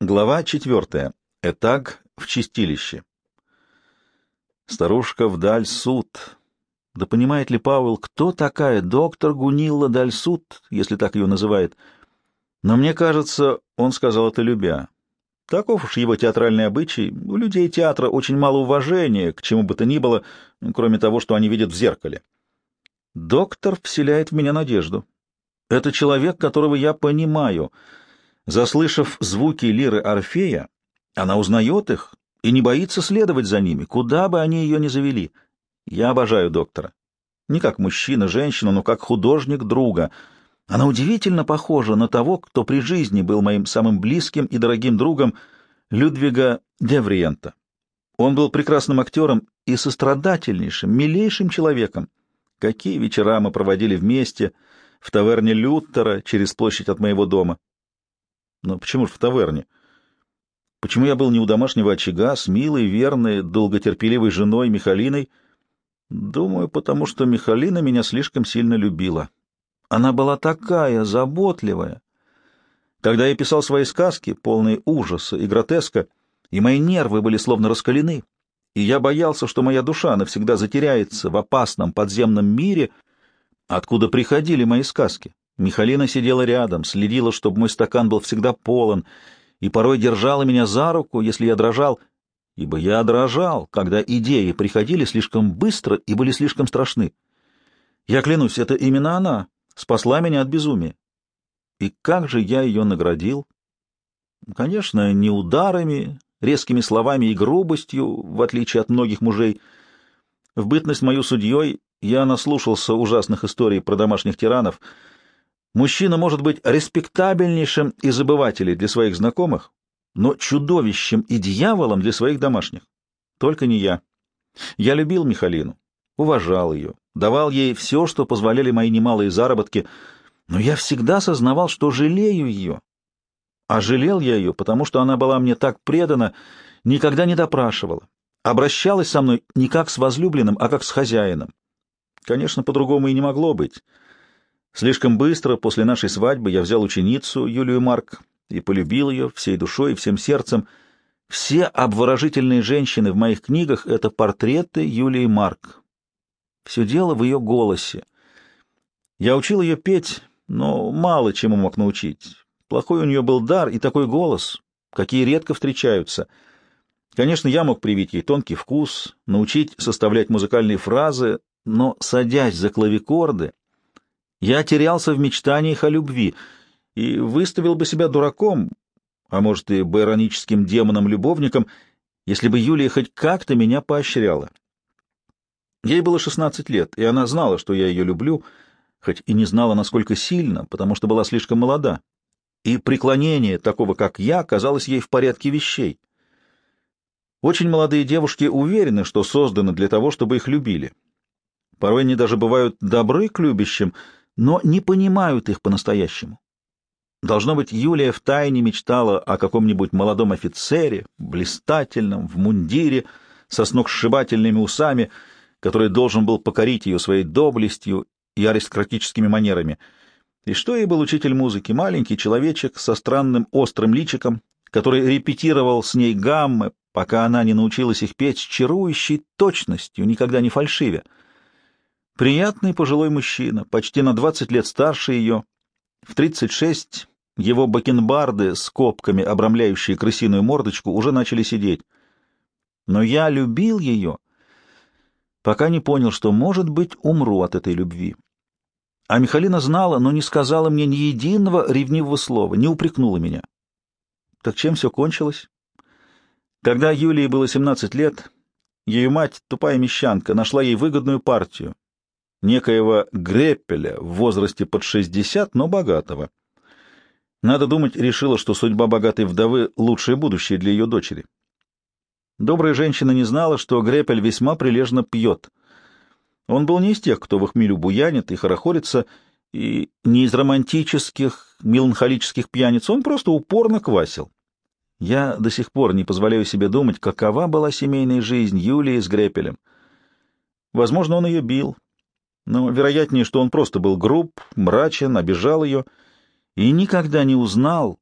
Глава четвертая. Этак в чистилище. Старушка вдаль суд. Да понимает ли Пауэлл, кто такая доктор Гунилла Дальсуд, если так ее называет? Но мне кажется, он сказал это любя. Таков уж его театральный обычай. У людей театра очень мало уважения к чему бы то ни было, кроме того, что они видят в зеркале. Доктор вселяет в меня надежду. Это человек, которого я понимаю — Заслышав звуки лиры Орфея, она узнает их и не боится следовать за ними, куда бы они ее ни завели. Я обожаю доктора. Не как мужчина, женщина, но как художник друга. Она удивительно похожа на того, кто при жизни был моим самым близким и дорогим другом, Людвига Девриента. Он был прекрасным актером и сострадательнейшим, милейшим человеком. Какие вечера мы проводили вместе в таверне Люттера через площадь от моего дома. Но почему же в таверне? Почему я был не у домашнего очага, с милой, верной, долготерпеливой женой Михалиной? Думаю, потому что Михалина меня слишком сильно любила. Она была такая заботливая. Когда я писал свои сказки, полные ужаса и гротеска, и мои нервы были словно раскалены, и я боялся, что моя душа навсегда затеряется в опасном подземном мире, откуда приходили мои сказки. Михалина сидела рядом, следила, чтобы мой стакан был всегда полон, и порой держала меня за руку, если я дрожал, ибо я дрожал, когда идеи приходили слишком быстро и были слишком страшны. Я клянусь, это именно она спасла меня от безумия. И как же я ее наградил? Конечно, не ударами, резкими словами и грубостью, в отличие от многих мужей. В бытность мою судьей я наслушался ужасных историй про домашних тиранов — Мужчина может быть респектабельнейшим из обывателей для своих знакомых, но чудовищем и дьяволом для своих домашних. Только не я. Я любил Михалину, уважал ее, давал ей все, что позволяли мои немалые заработки, но я всегда сознавал, что жалею ее. А жалел я ее, потому что она была мне так предана, никогда не допрашивала, обращалась со мной не как с возлюбленным, а как с хозяином. Конечно, по-другому и не могло быть. Слишком быстро после нашей свадьбы я взял ученицу Юлию Марк и полюбил ее всей душой и всем сердцем. Все обворожительные женщины в моих книгах — это портреты Юлии Марк. Все дело в ее голосе. Я учил ее петь, но мало чему мог научить. Плохой у нее был дар и такой голос, какие редко встречаются. Конечно, я мог привить ей тонкий вкус, научить составлять музыкальные фразы, но, садясь за клавикорды, я терялся в мечтаниях о любви и выставил бы себя дураком, а может и байроническим демоном-любовником, если бы Юлия хоть как-то меня поощряла. Ей было шестнадцать лет, и она знала, что я ее люблю, хоть и не знала, насколько сильно, потому что была слишком молода. И преклонение такого, как я, казалось ей в порядке вещей. Очень молодые девушки уверены, что созданы для того, чтобы их любили. Порой они даже бывают добры к любящим, но не понимают их по-настоящему. Должно быть, Юлия втайне мечтала о каком-нибудь молодом офицере, блистательном, в мундире, со сногсшибательными усами, который должен был покорить ее своей доблестью и аристократическими манерами. И что ей был учитель музыки? Маленький человечек со странным острым личиком, который репетировал с ней гаммы, пока она не научилась их петь с чарующей точностью, никогда не фальшивя. Приятный пожилой мужчина, почти на 20 лет старше ее. В 36 его бакенбарды с копками, обрамляющие крысиную мордочку, уже начали сидеть. Но я любил ее, пока не понял, что, может быть, умру от этой любви. А Михалина знала, но не сказала мне ни единого ревнивого слова, не упрекнула меня. Так чем все кончилось? Когда Юлии было 17 лет, ее мать, тупая мещанка, нашла ей выгодную партию, некоего Греппеля в возрасте под 60, но богатого. Надо думать, решила, что судьба богатой вдовы — лучшее будущее для ее дочери. Добрая женщина не знала, что Греппель весьма прилежно пьет. Он был не из тех, кто в хмелю буянит и хорохорится, и не из романтических, меланхолических пьяниц, он просто упорно квасил. Я до сих пор не позволяю себе думать, какова была семейная жизнь Юлии с Грепелем. Возможно, он ее бил, но вероятнее, что он просто был груб, мрачен, обижал ее и никогда не узнал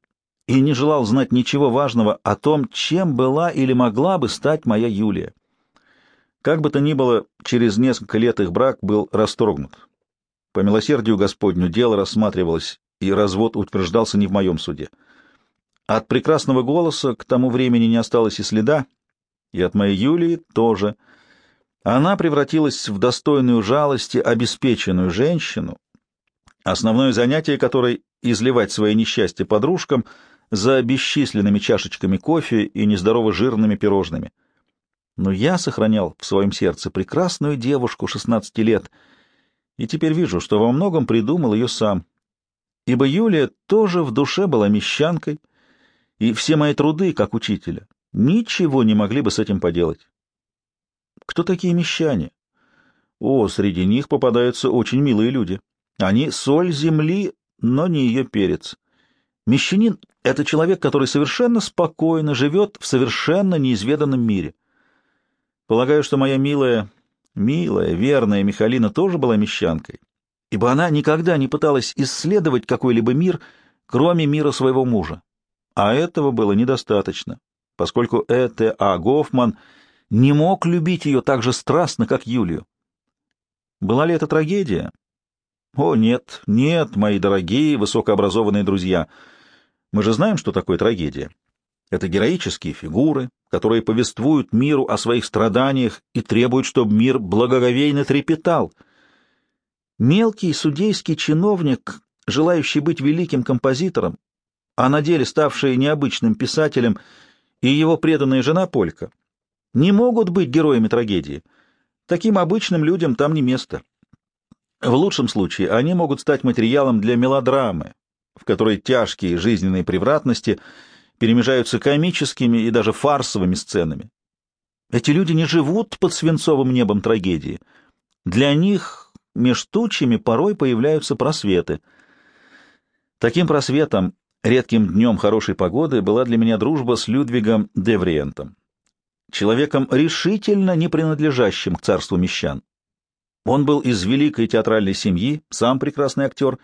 и не желал знать ничего важного о том, чем была или могла бы стать моя Юлия. Как бы то ни было, через несколько лет их брак был расторгнут. По милосердию Господню дело рассматривалось, и развод утверждался не в моем суде. От прекрасного голоса к тому времени не осталось и следа, и от моей Юлии тоже. Она превратилась в достойную жалости обеспеченную женщину, основное занятие которой — изливать свои несчастья подружкам за бесчисленными чашечками кофе и нездорово жирными пирожными. Но я сохранял в своем сердце прекрасную девушку 16 лет, и теперь вижу, что во многом придумал ее сам. Ибо Юлия тоже в душе была мещанкой, и все мои труды, как учителя, ничего не могли бы с этим поделать. Кто такие мещане? О, среди них попадаются очень милые люди. Они соль земли, но не ее перец. Мещанин — это человек, который совершенно спокойно живет в совершенно неизведанном мире. Полагаю, что моя милая, милая, верная Михалина тоже была мещанкой, ибо она никогда не пыталась исследовать какой-либо мир, кроме мира своего мужа. А этого было недостаточно, поскольку Э.Т.А. Гофман не мог любить ее так же страстно, как Юлию. Была ли это трагедия? О, нет, нет, мои дорогие высокообразованные друзья. Мы же знаем, что такое трагедия. Это героические фигуры, которые повествуют миру о своих страданиях и требуют, чтобы мир благоговейно трепетал. Мелкий судейский чиновник, желающий быть великим композитором, а на деле ставший необычным писателем, и его преданная жена Полька, не могут быть героями трагедии. Таким обычным людям там не место. В лучшем случае они могут стать материалом для мелодрамы, в которой тяжкие жизненные превратности перемежаются комическими и даже фарсовыми сценами. Эти люди не живут под свинцовым небом трагедии. Для них меж тучами порой появляются просветы. Таким просветом Редким днем хорошей погоды была для меня дружба с Людвигом Девриентом, человеком решительно не принадлежащим к царству мещан. Он был из великой театральной семьи, сам прекрасный актер,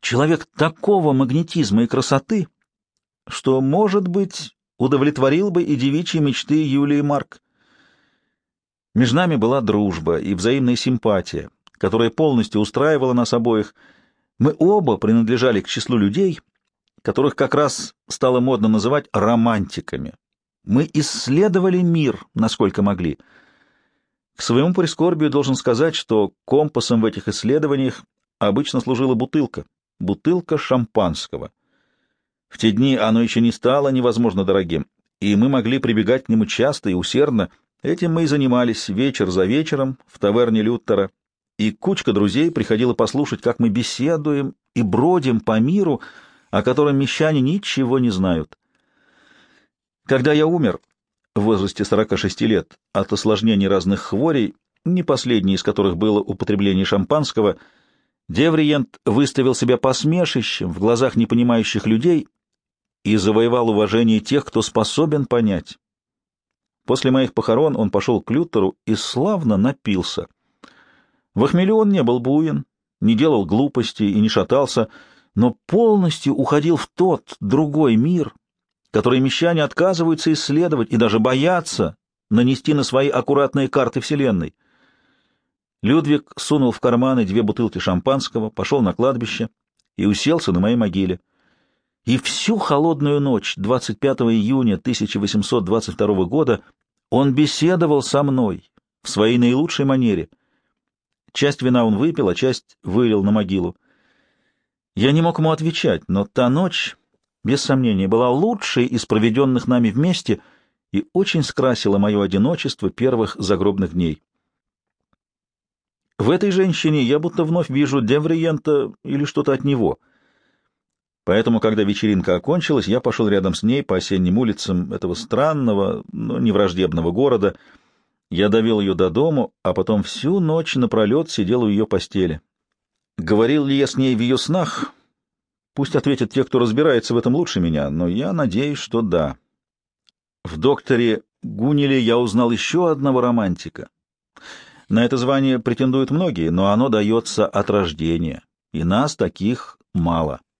человек такого магнетизма и красоты, что, может быть, удовлетворил бы и девичьи мечты Юлии Марк. Между нами была дружба и взаимная симпатия, которая полностью устраивала нас обоих. Мы оба принадлежали к числу людей — которых как раз стало модно называть романтиками. Мы исследовали мир, насколько могли. К своему прискорбию должен сказать, что компасом в этих исследованиях обычно служила бутылка, бутылка шампанского. В те дни оно еще не стало невозможно дорогим, и мы могли прибегать к нему часто и усердно. Этим мы и занимались вечер за вечером в таверне Люттера, и кучка друзей приходила послушать, как мы беседуем и бродим по миру, о котором мещане ничего не знают. Когда я умер, в возрасте 46 лет, от осложнений разных хворей, не последней из которых было употребление шампанского, Девриент выставил себя посмешищем в глазах непонимающих людей и завоевал уважение тех, кто способен понять. После моих похорон он пошел к Лютеру и славно напился. В он не был буин, не делал глупостей и не шатался, но полностью уходил в тот другой мир, который мещане отказываются исследовать и даже боятся нанести на свои аккуратные карты Вселенной. Людвиг сунул в карманы две бутылки шампанского, пошел на кладбище и уселся на моей могиле. И всю холодную ночь 25 июня 1822 года он беседовал со мной в своей наилучшей манере. Часть вина он выпил, а часть вылил на могилу. Я не мог ему отвечать, но та ночь, без сомнения, была лучшей из проведенных нами вместе и очень скрасила мое одиночество первых загробных дней. В этой женщине я будто вновь вижу Девриента или что-то от него. Поэтому, когда вечеринка окончилась, я пошел рядом с ней по осенним улицам этого странного, но не враждебного города. Я довел ее до дому, а потом всю ночь напролет сидел у ее постели. Говорил ли я с ней в ее снах? Пусть ответят те, кто разбирается в этом лучше меня, но я надеюсь, что да. В докторе Гуниле я узнал еще одного романтика. На это звание претендуют многие, но оно дается от рождения, и нас таких мало.